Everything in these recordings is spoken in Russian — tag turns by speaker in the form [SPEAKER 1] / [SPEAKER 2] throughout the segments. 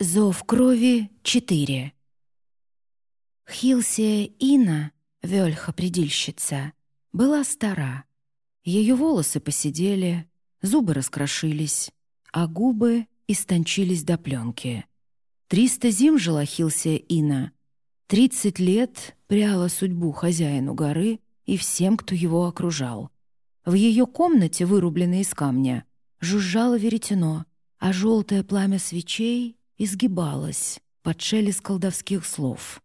[SPEAKER 1] Зов крови 4 Хилсия Ина, вельха-предильщица, была стара. Ее волосы посидели, зубы раскрошились, а губы истончились до пленки. Триста зим жила Хилсия Ина. Тридцать лет пряла судьбу хозяину горы и всем, кто его окружал. В ее комнате, вырубленной из камня, жужжало веретено, а желтое пламя свечей изгибалось под шелест колдовских слов.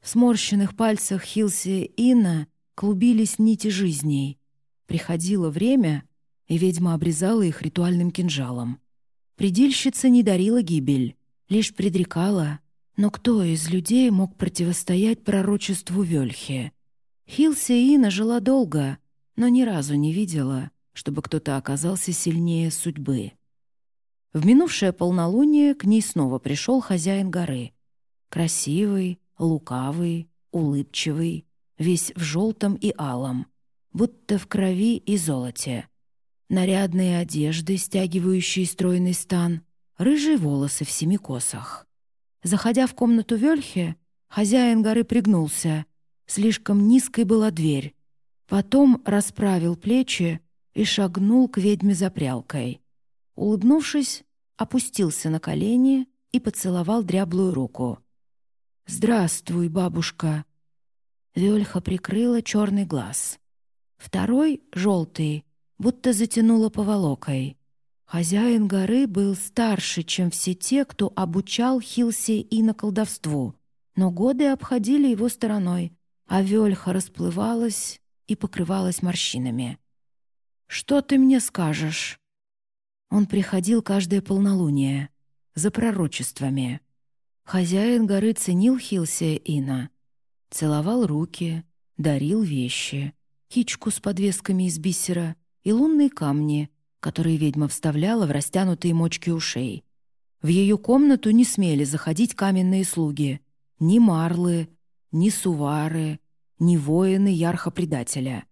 [SPEAKER 1] В сморщенных пальцах Хилси Инна клубились нити жизней. Приходило время, и ведьма обрезала их ритуальным кинжалом. Предильщица не дарила гибель, лишь предрекала, но кто из людей мог противостоять пророчеству Вельхи? Хилси Инна жила долго, но ни разу не видела, чтобы кто-то оказался сильнее судьбы. В минувшее полнолуние к ней снова пришел хозяин горы. Красивый, лукавый, улыбчивый, весь в желтом и алом, будто в крови и золоте. Нарядные одежды, стягивающие стройный стан, рыжие волосы в семи косах. Заходя в комнату Вельхе, хозяин горы пригнулся. Слишком низкой была дверь. Потом расправил плечи и шагнул к ведьме за прялкой. Улыбнувшись, опустился на колени и поцеловал дряблую руку. «Здравствуй, бабушка!» Вельха прикрыла черный глаз. Второй, желтый, будто затянула поволокой. Хозяин горы был старше, чем все те, кто обучал Хилсе и на колдовству, но годы обходили его стороной, а Вельха расплывалась и покрывалась морщинами. «Что ты мне скажешь?» Он приходил каждое полнолуние, за пророчествами. Хозяин горы ценил Хилсия Ина, целовал руки, дарил вещи, кичку с подвесками из бисера и лунные камни, которые ведьма вставляла в растянутые мочки ушей. В ее комнату не смели заходить каменные слуги, ни марлы, ни сувары, ни воины ярха-предателя,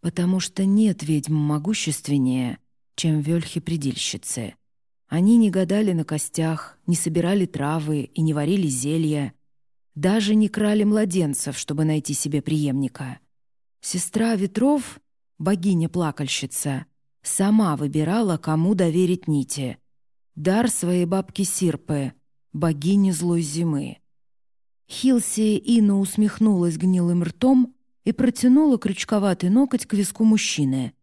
[SPEAKER 1] потому что нет ведьм могущественнее — чем вельхи-предильщицы. Они не гадали на костях, не собирали травы и не варили зелья, даже не крали младенцев, чтобы найти себе преемника. Сестра ветров, богиня-плакальщица, сама выбирала, кому доверить нити. Дар своей бабки Сирпы, богини злой зимы. Хилси Ина усмехнулась гнилым ртом и протянула крючковатый ноготь к виску мужчины.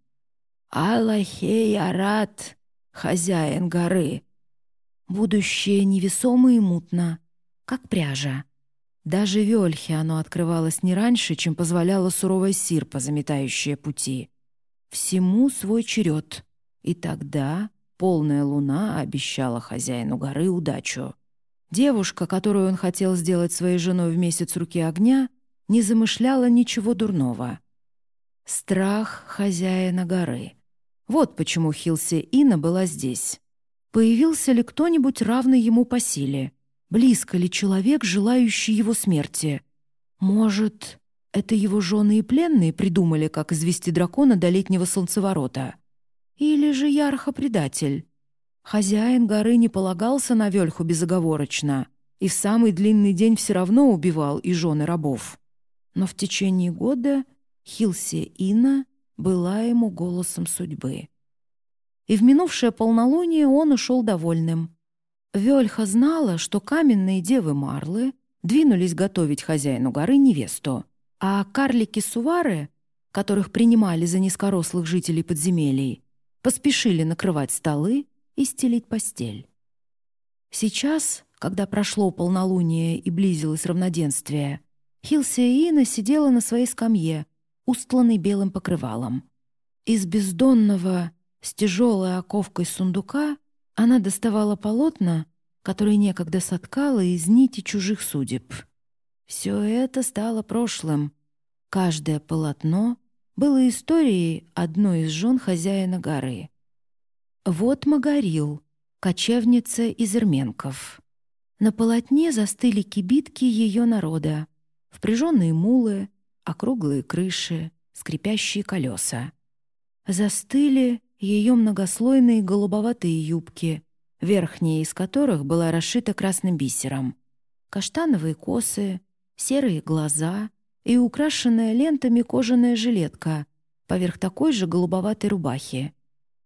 [SPEAKER 1] Аллахей Арат, хозяин горы. Будущее невесомо и мутно, как пряжа. Даже Вельхе оно открывалось не раньше, чем позволяла суровая сирпа, заметающая пути. Всему свой черед. И тогда полная луна обещала хозяину горы удачу. Девушка, которую он хотел сделать своей женой в месяц руки огня, не замышляла ничего дурного. Страх хозяина горы — вот почему Хилси Ина была здесь. Появился ли кто-нибудь равный ему по силе? Близко ли человек, желающий его смерти? Может, это его жены и пленные придумали, как извести дракона до летнего солнцеворота? Или же Ярха-предатель? Хозяин горы не полагался на Вельху безоговорочно и в самый длинный день все равно убивал и жены рабов. Но в течение года Хилси Ина была ему голосом судьбы. И в минувшее полнолуние он ушел довольным. Вельха знала, что каменные девы Марлы двинулись готовить хозяину горы невесту, а карлики-сувары, которых принимали за низкорослых жителей подземелий, поспешили накрывать столы и стелить постель. Сейчас, когда прошло полнолуние и близилось равноденствие, Хилсия Ина сидела на своей скамье, устланный белым покрывалом. Из бездонного, с тяжелой оковкой сундука она доставала полотна, которые некогда соткала из нити чужих судеб. Все это стало прошлым. Каждое полотно было историей одной из жен хозяина горы. Вот Магарил, кочевница из Ирменков. На полотне застыли кибитки ее народа, впряженные мулы, округлые крыши, скрипящие колеса. Застыли ее многослойные голубоватые юбки, верхняя из которых была расшита красным бисером. Каштановые косы, серые глаза и украшенная лентами кожаная жилетка поверх такой же голубоватой рубахи.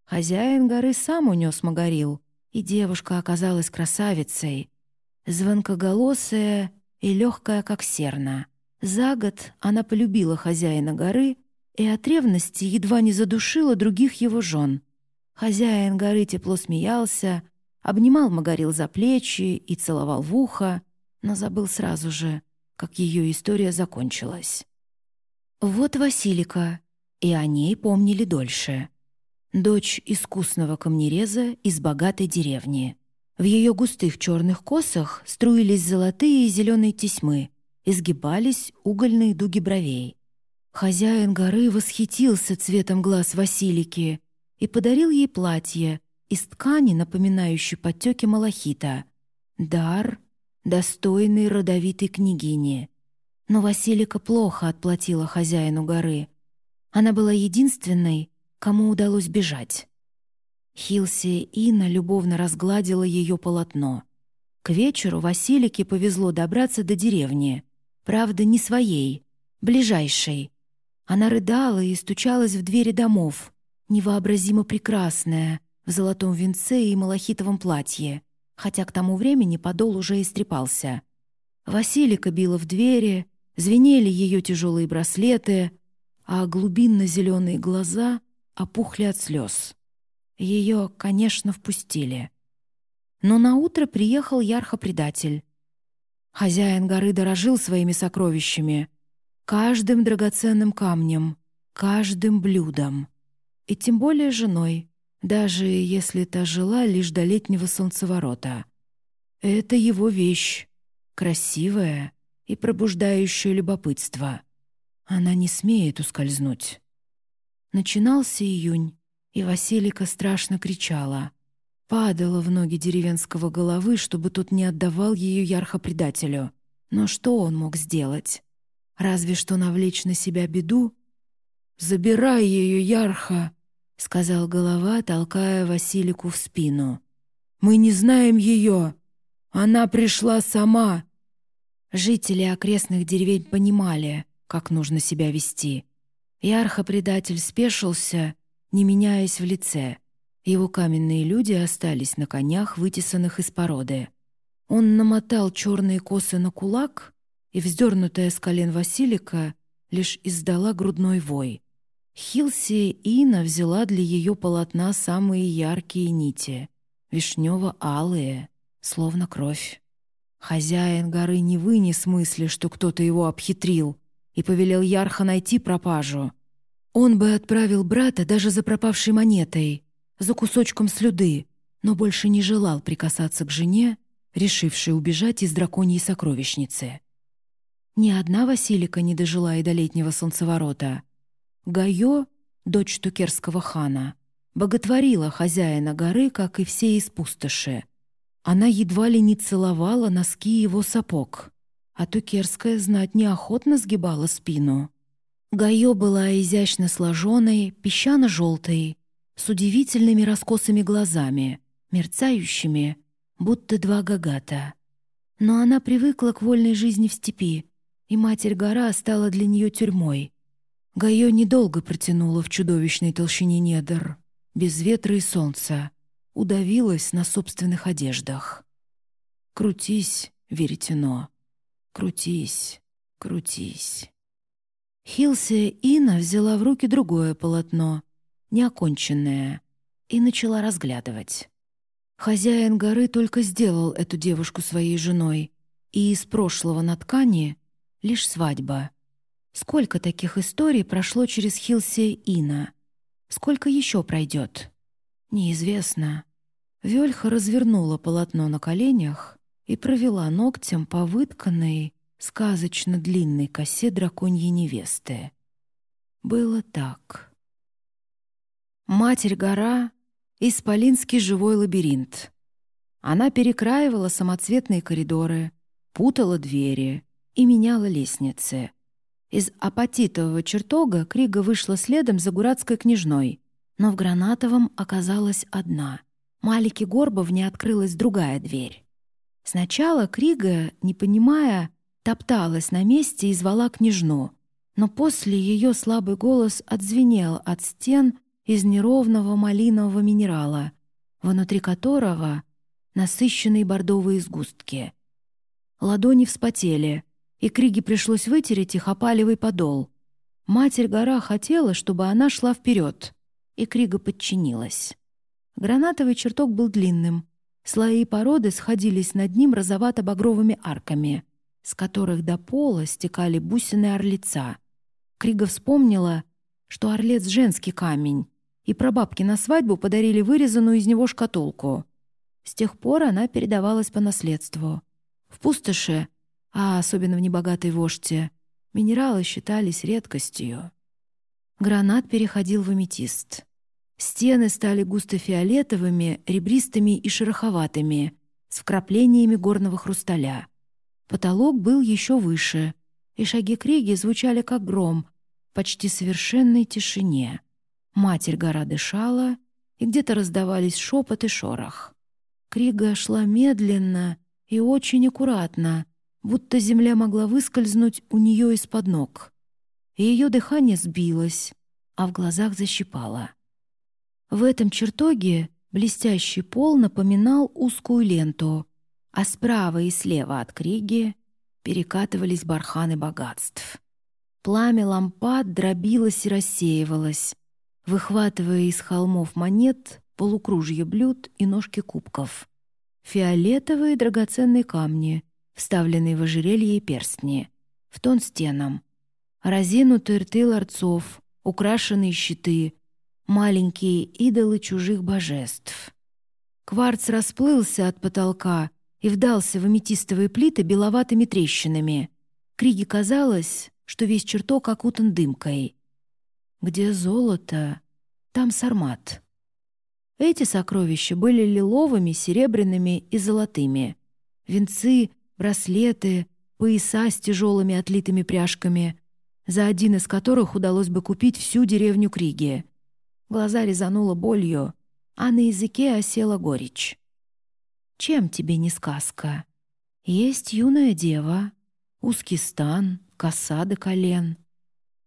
[SPEAKER 1] Хозяин горы сам унес Магарил, и девушка оказалась красавицей, звонкоголосая и легкая, как серна. За год она полюбила хозяина горы и от ревности едва не задушила других его жен. Хозяин горы тепло смеялся, обнимал Магарил за плечи и целовал в ухо, но забыл сразу же, как ее история закончилась. Вот Василика, и о ней помнили дольше. Дочь искусного камнереза из богатой деревни. В ее густых черных косах струились золотые и зеленые тесьмы, изгибались угольные дуги бровей. Хозяин горы восхитился цветом глаз Василики и подарил ей платье из ткани, напоминающей подтеки малахита. Дар, достойный родовитой княгини. Но Василика плохо отплатила хозяину горы. Она была единственной, кому удалось бежать. Хилси Инна любовно разгладила ее полотно. К вечеру Василике повезло добраться до деревни. Правда, не своей, ближайшей. Она рыдала и стучалась в двери домов, невообразимо прекрасная, в золотом венце и малахитовом платье, хотя к тому времени подол уже истрепался. Василика била в двери, звенели ее тяжелые браслеты, а глубинно-зеленые глаза опухли от слез. Ее, конечно, впустили. Но на утро приехал ярхо-предатель. Хозяин горы дорожил своими сокровищами, каждым драгоценным камнем, каждым блюдом. И тем более женой, даже если та жила лишь до летнего солнцеворота. Это его вещь, красивая и пробуждающая любопытство. Она не смеет ускользнуть. Начинался июнь, и Василика страшно кричала. Падала в ноги деревенского головы, чтобы тот не отдавал ее ярхо-предателю. Но что он мог сделать? Разве что навлечь на себя беду? «Забирай ее, Ярха!» — сказал голова, толкая Василику в спину. «Мы не знаем ее! Она пришла сама!» Жители окрестных деревень понимали, как нужно себя вести — Ярхо-предатель спешился, не меняясь в лице. Его каменные люди остались на конях, вытесанных из породы. Он намотал черные косы на кулак, и вздернутая с колен Василика лишь издала грудной вой. Хилси Ина взяла для ее полотна самые яркие нити, вишнево-алые, словно кровь. Хозяин горы не вынес мысли, что кто-то его обхитрил — и повелел Ярха найти пропажу. Он бы отправил брата даже за пропавшей монетой, за кусочком слюды, но больше не желал прикасаться к жене, решившей убежать из драконьей сокровищницы. Ни одна Василика не дожила и до летнего солнцеворота. Гайо, дочь тукерского хана, боготворила хозяина горы, как и все из пустоши. Она едва ли не целовала носки его сапог а тукерская знать неохотно сгибала спину. Гайо была изящно сложенной, песчано-желтой, с удивительными раскосыми глазами, мерцающими, будто два гагата. Но она привыкла к вольной жизни в степи, и Матерь-гора стала для нее тюрьмой. Гайо недолго протянула в чудовищной толщине недр, без ветра и солнца, удавилась на собственных одеждах. «Крутись, веретено!» Крутись, крутись. Хилси Ина взяла в руки другое полотно, неоконченное, и начала разглядывать. Хозяин горы только сделал эту девушку своей женой, и из прошлого на ткани лишь свадьба. Сколько таких историй прошло через Хилси Ина? Сколько еще пройдет? Неизвестно. Вельха развернула полотно на коленях и провела ногтем по вытканной, сказочно длинной косе драконьей невесты. Было так. Матерь-гора — исполинский живой лабиринт. Она перекраивала самоцветные коридоры, путала двери и меняла лестницы. Из апатитового чертога Крига вышла следом за гуратской княжной, но в Гранатовом оказалась одна. Малике Горбовне открылась другая дверь. Сначала Крига, не понимая, топталась на месте и звала княжну, но после ее слабый голос отзвенел от стен из неровного малинового минерала, внутри которого насыщенные бордовые сгустки. Ладони вспотели, и Криге пришлось вытереть их опалевый подол. Матерь-гора хотела, чтобы она шла вперед, и Крига подчинилась. Гранатовый чертог был длинным. Слои породы сходились над ним розовато-багровыми арками, с которых до пола стекали бусины орлица. Крига вспомнила, что орлец — женский камень, и прабабки на свадьбу подарили вырезанную из него шкатулку. С тех пор она передавалась по наследству. В пустоши, а особенно в небогатой вожде, минералы считались редкостью. Гранат переходил в аметист. Стены стали густо-фиолетовыми, ребристыми и шероховатыми, с вкраплениями горного хрусталя. Потолок был еще выше, и шаги Криги звучали как гром, почти совершенной тишине. Матерь-гора дышала, и где-то раздавались шепот и шорох. Крига шла медленно и очень аккуратно, будто земля могла выскользнуть у нее из-под ног. Ее дыхание сбилось, а в глазах защипало. В этом чертоге блестящий пол напоминал узкую ленту, а справа и слева от Криги перекатывались барханы богатств. Пламя лампад дробилось и рассеивалось, выхватывая из холмов монет полукружье блюд и ножки кубков. Фиолетовые драгоценные камни, вставленные в ожерелье и перстни, в тон стенам. Разинутые рты ларцов, украшенные щиты, маленькие идолы чужих божеств. Кварц расплылся от потолка и вдался в аметистовые плиты беловатыми трещинами. Криге казалось, что весь чертог окутан дымкой. Где золото, там сармат. Эти сокровища были лиловыми, серебряными и золотыми. Венцы, браслеты, пояса с тяжелыми отлитыми пряжками, за один из которых удалось бы купить всю деревню Криги. Глаза резануло болью, а на языке осела горечь. «Чем тебе не сказка? Есть юная дева, узкий стан, коса до колен —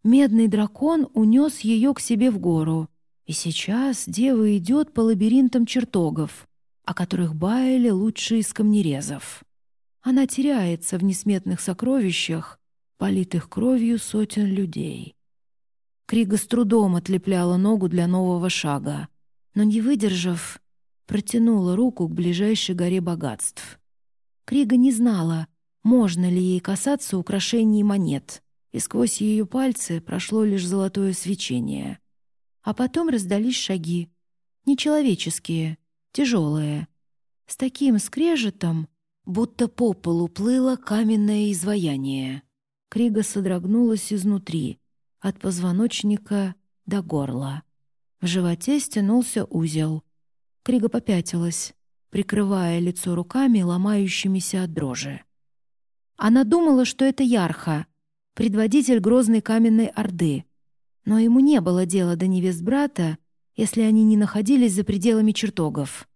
[SPEAKER 1] Медный дракон унес ее к себе в гору, и сейчас дева идет по лабиринтам чертогов, о которых баяли лучшие из камнерезов. Она теряется в несметных сокровищах, политых кровью сотен людей. Крига с трудом отлепляла ногу для нового шага, но, не выдержав, протянула руку к ближайшей горе богатств. Крига не знала, можно ли ей касаться украшений и монет — и сквозь ее пальцы прошло лишь золотое свечение. А потом раздались шаги. Нечеловеческие, тяжелые. С таким скрежетом, будто по полу плыло каменное изваяние. Крига содрогнулась изнутри, от позвоночника до горла. В животе стянулся узел. Крига попятилась, прикрывая лицо руками, ломающимися от дрожи. Она думала, что это Ярха — предводитель грозной каменной орды. Но ему не было дела до невест брата, если они не находились за пределами чертогов.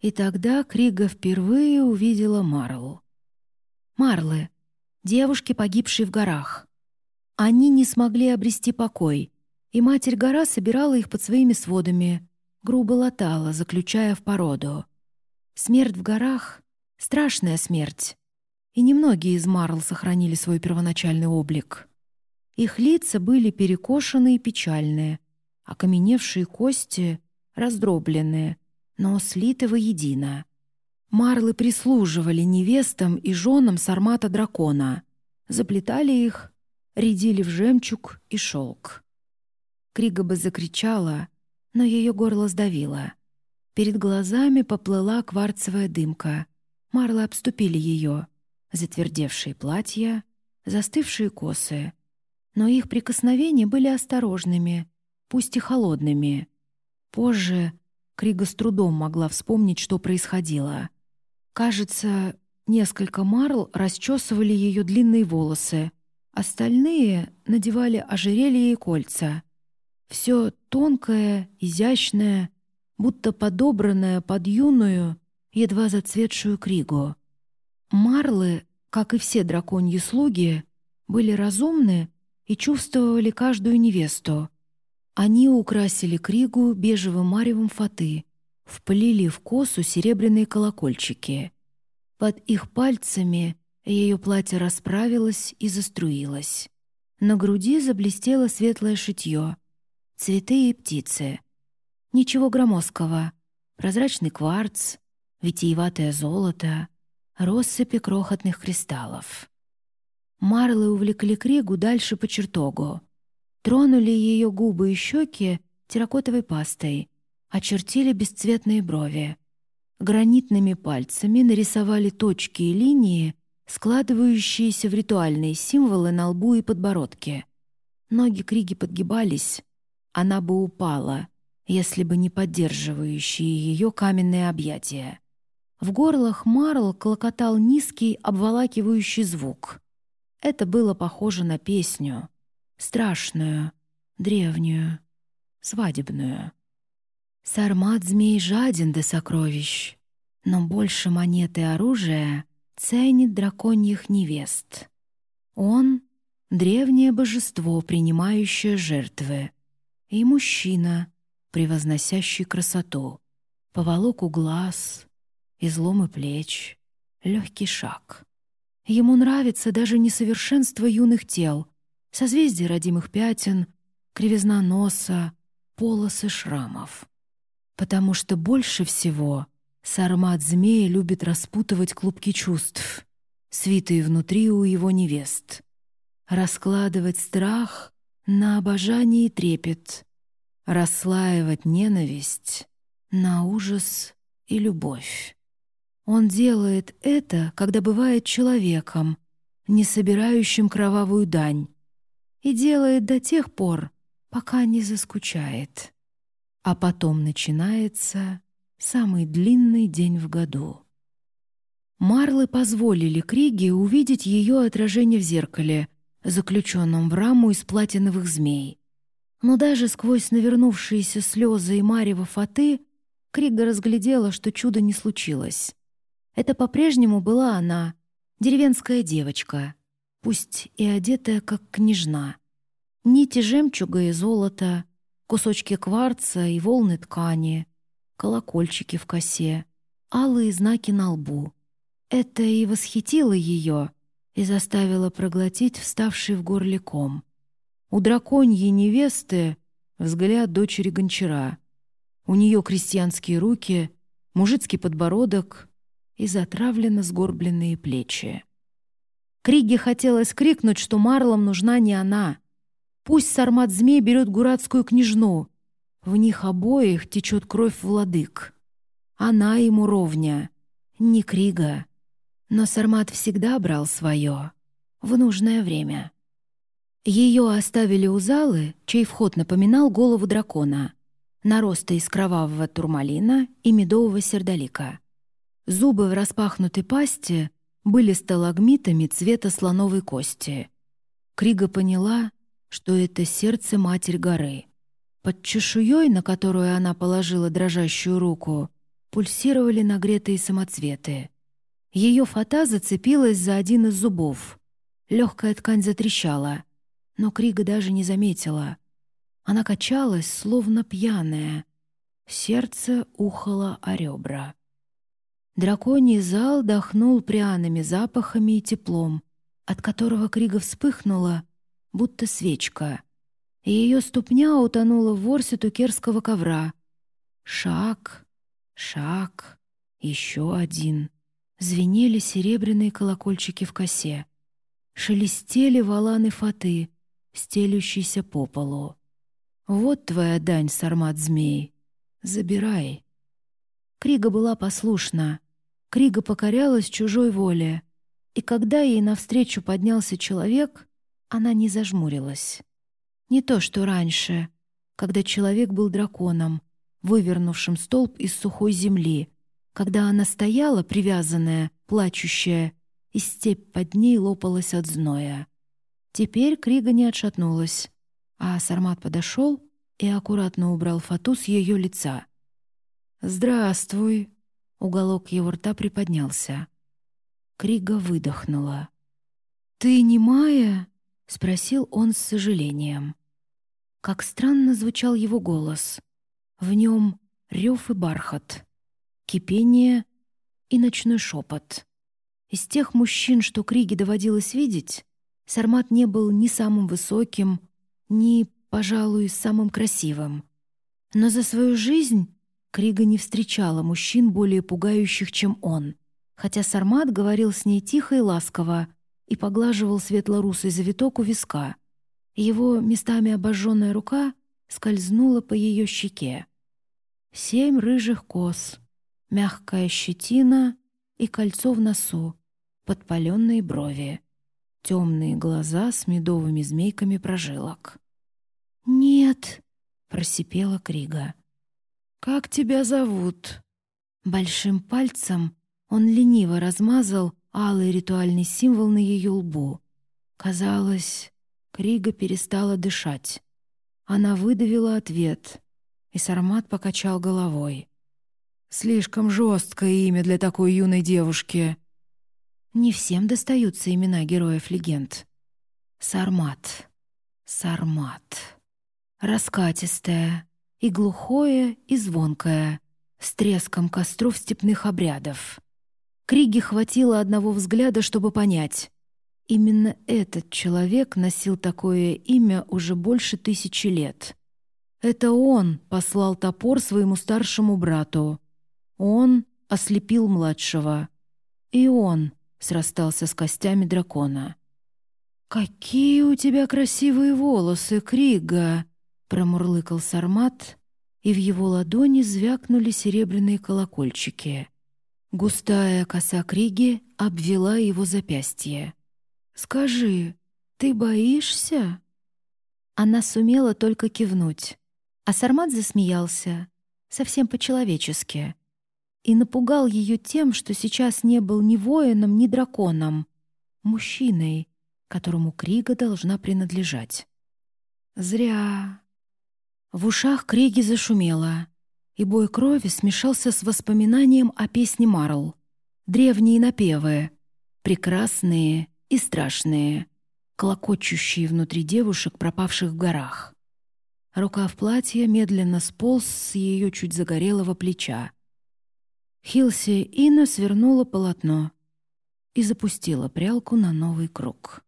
[SPEAKER 1] И тогда Крига впервые увидела Марлу. Марлы — девушки, погибшие в горах. Они не смогли обрести покой, и Матерь-гора собирала их под своими сводами, грубо латала, заключая в породу. Смерть в горах — страшная смерть, и немногие из Марл сохранили свой первоначальный облик. Их лица были перекошены и печальные, окаменевшие кости раздробленные, но слиты воедино. Марлы прислуживали невестам и женам сармата дракона, заплетали их, рядили в жемчуг и шелк. Крига бы закричала, но ее горло сдавило. Перед глазами поплыла кварцевая дымка. Марлы обступили ее — затвердевшие платья, застывшие косы. Но их прикосновения были осторожными, пусть и холодными. Позже Крига с трудом могла вспомнить, что происходило. Кажется, несколько марл расчесывали ее длинные волосы, остальные надевали ожерелья и кольца. Все тонкое, изящное, будто подобранная под юную, едва зацветшую кригу. Марлы, как и все драконьи слуги, были разумны и чувствовали каждую невесту. Они украсили кригу бежевым маревом фаты, вплели в косу серебряные колокольчики. Под их пальцами ее платье расправилось и заструилось. На груди заблестело светлое шитье, цветы и птицы. Ничего громоздкого. Прозрачный кварц, витиеватое золото, россыпи крохотных кристаллов. Марлы увлекли Кригу дальше по чертогу. Тронули ее губы и щеки терракотовой пастой, очертили бесцветные брови. Гранитными пальцами нарисовали точки и линии, складывающиеся в ритуальные символы на лбу и подбородке. Ноги Криги подгибались, она бы упала, если бы не поддерживающие ее каменные объятия. В горлах Марл клокотал низкий, обволакивающий звук. Это было похоже на песню. Страшную, древнюю, свадебную. Сармат змей жаден до сокровищ, но больше монет и оружия ценит драконьих невест. Он — древнее божество, принимающее жертвы, и мужчина, превозносящий красоту, поволоку глаз, изломы плеч, легкий шаг. Ему нравится даже несовершенство юных тел, созвездие родимых пятен, кривизна носа, полосы шрамов. Потому что больше всего сармат змея любит распутывать клубки чувств, свитые внутри у его невест, раскладывать страх на обожание и трепет, расслаивать ненависть на ужас и любовь. Он делает это, когда бывает человеком, не собирающим кровавую дань, и делает до тех пор, пока не заскучает. А потом начинается самый длинный день в году. Марлы позволили Криге увидеть ее отражение в зеркале, заключенном в раму из платиновых змей. Но даже сквозь навернувшиеся слезы и марево фаты Крига разглядела, что чудо не случилось. Это по-прежнему была она, деревенская девочка, пусть и одетая как княжна. Нити жемчуга и золота, кусочки кварца и волны ткани, колокольчики в косе, алые знаки на лбу. Это и восхитило ее, и заставила проглотить вставший в горле ком. У драконьей невесты взгляд дочери гончара. У нее крестьянские руки, мужицкий подбородок и затравленно сгорбленные плечи. Криге хотелось крикнуть, что Марлам нужна не она. Пусть сармат-змей берет гуратскую княжну. В них обоих течет кровь владык. Она ему ровня, не Крига. Но Сармат всегда брал свое в нужное время. Ее оставили у залы, чей вход напоминал голову дракона, нароста из кровавого турмалина и медового сердолика. Зубы в распахнутой пасти были сталагмитами цвета слоновой кости. Крига поняла, что это сердце Матерь горы. Под чешуей, на которую она положила дрожащую руку, пульсировали нагретые самоцветы — ее фата зацепилась за один из зубов. Легкая ткань затрещала, но Крига даже не заметила. Она качалась, словно пьяная. Сердце ухало о ребра. Драконий зал дохнул пряными запахами и теплом, от которого Крига вспыхнула, будто свечка. И ее ступня утонула в ворсе тукерского ковра. Шаг, шаг, еще один — Звенели серебряные колокольчики в косе. Шелестели валаны фаты, стелющиеся по полу. «Вот твоя дань, сармат змей. Забирай». Крига была послушна. Крига покорялась чужой воле. И когда ей навстречу поднялся человек, она не зажмурилась. Не то, что раньше, когда человек был драконом, вывернувшим столб из сухой земли, когда она стояла, привязанная, плачущая, и степь под ней лопалась от зноя. Теперь Крига не отшатнулась, а Сармат подошел и аккуратно убрал фату с ее лица. «Здравствуй!» Уголок его рта приподнялся. Крига выдохнула. «Ты не Майя?» — спросил он с сожалением. Как странно звучал его голос. В нем рев и бархат, кипение и ночной шепот. Из тех мужчин, что Криге доводилось видеть, Сармат не был ни самым высоким, ни, пожалуй, самым красивым. Но за свою жизнь Крига не встречала мужчин более пугающих, чем он, хотя Сармат говорил с ней тихо и ласково и поглаживал светло-русый завиток у виска. Его местами обожженная рука скользнула по ее щеке. Семь рыжих кос, мягкая щетина и кольцо в носу, подпаленные брови темные глаза с медовыми змейками прожилок. «Нет», — просипела Крига. «Как тебя зовут?» Большим пальцем он лениво размазал алый ритуальный символ на ее лбу. Казалось, Крига перестала дышать. Она выдавила ответ, и Сармат покачал головой. «Слишком жесткое имя для такой юной девушки», не всем достаются имена героев-легенд. Сармат. Сармат. Раскатистая. И глухое, и звонкое. С треском костров степных обрядов. Криги хватило одного взгляда, чтобы понять. Именно этот человек носил такое имя уже больше тысячи лет. Это он послал топор своему старшему брату. Он ослепил младшего. И он срастался с костями дракона. «Какие у тебя красивые волосы, Крига!» — промурлыкал Сармат, и в его ладони звякнули серебряные колокольчики. Густая коса Криги обвела его запястье. «Скажи, ты боишься?» Она сумела только кивнуть, а Сармат засмеялся, совсем по-человечески — и напугал ее тем, что сейчас не был ни воином, ни драконом, мужчиной, которому Крига должна принадлежать. Зря. В ушах Криги зашумело, и бой крови смешался с воспоминанием о песне Марл. Древние напевы, прекрасные и страшные, клокочущие внутри девушек, пропавших в горах. Рука в платье медленно сполз с ее чуть загорелого плеча. Хилси Инна свернула полотно и запустила прялку на новый круг.